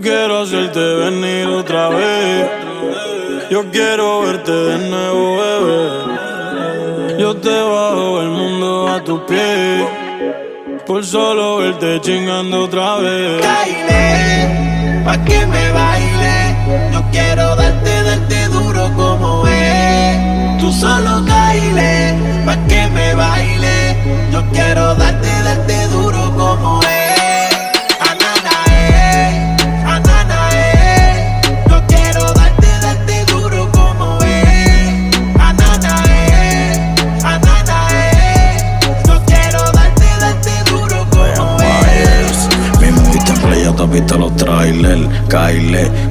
quiero hacerte venir otra vez. Yo quiero verte de nuevo, bebé. Yo te bajo el mundo a tus pies. Por solo verte chingando otra vez. Caile, pa' que me baile. Yo quiero darte, darte duro como es. Tú solo caile, pa' que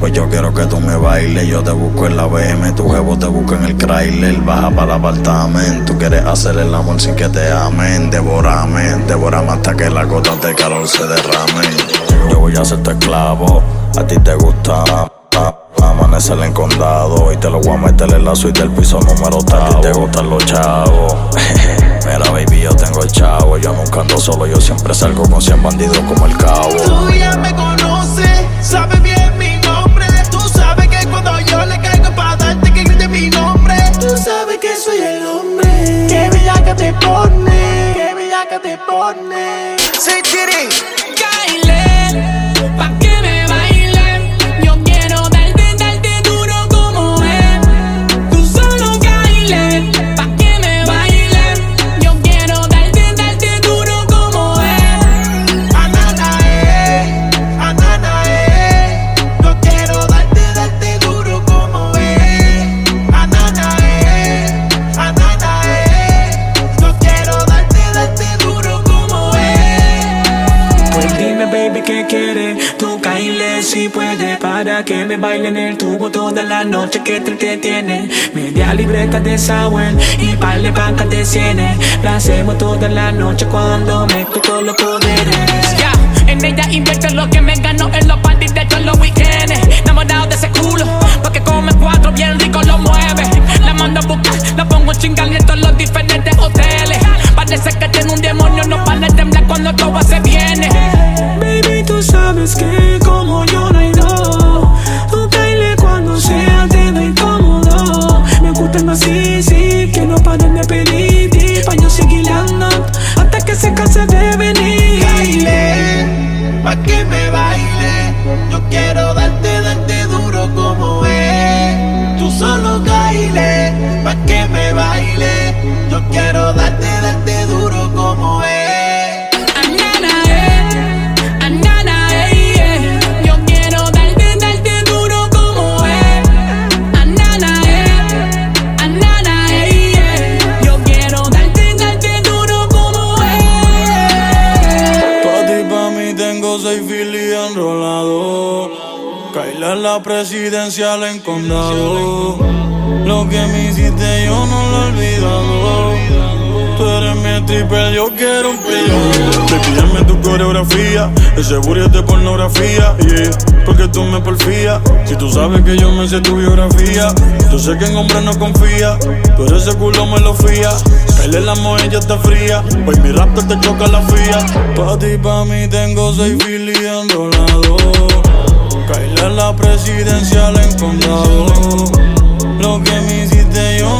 Pues yo quiero que tú me bailes. Yo te busco en la BM, tu jevo te busco en el Chrysler. Baja para el apartamento. Tú quieres hacer el amor sin que te amen. Devorame, devorame hasta que la gota de calor se derrame. Yo voy a hacerte esclavo. A ti te gusta. Amanecer en condado y te lo voy a meter en la suite del piso número tal. A ti te gustan los chavos. Mira, baby, yo tengo el chavo. Yo nunca ando solo, yo siempre salgo con 100 bandidos como el cabo. Tú ya me conoces, sabes bien Say titty. Que te pone. Say que me baile en el tubo toda la noche que te entretiene. Media libreta de Sawen y par de bancas de cienes. La hacemos toda la noche cuando me todos los poderes. Ya, en ella invierte lo que me ganó en los parties de en los weekends. Enamorado de ese culo, porque come cuatro bien rico lo mueve. La mando a buscar, la pongo chingar en todos los diferentes hoteles. Parece que tiene un demonio, no para de temblar cuando todo se viene. Sabes que como yo no hay así, sí, que no paren de pedir. Pa' yo hasta que se canse de venir. Baile, pa' que me baile. Yo quiero darte, darte duro como es. Tú solo baile, pa' que me baile. Yo quiero darte la presidencial en condado. Lo que me hiciste yo no lo he olvidado. Tú eres mi triple, yo quiero un pillo. Coreografía, ese es de pornografía. Yeah, porque tú me porfías. Si tú sabes que yo me sé tu biografía, yo sé que en hombres no confía. Pero ese culo me lo fía. Caile la ya está fría. Hoy mi raptor te choca la fía. Pa' ti, pa' mí tengo seis filiando lado. Caile la presidencial en condado. Lo que me hiciste yo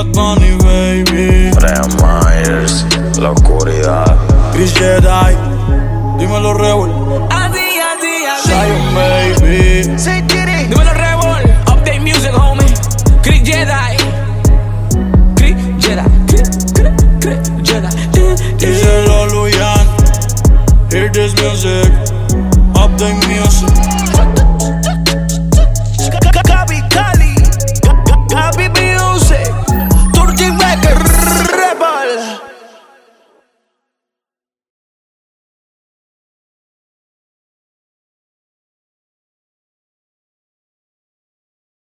bak Bunny baby Myers, la oscuridad Y Jedi, dímelo Rebel A baby.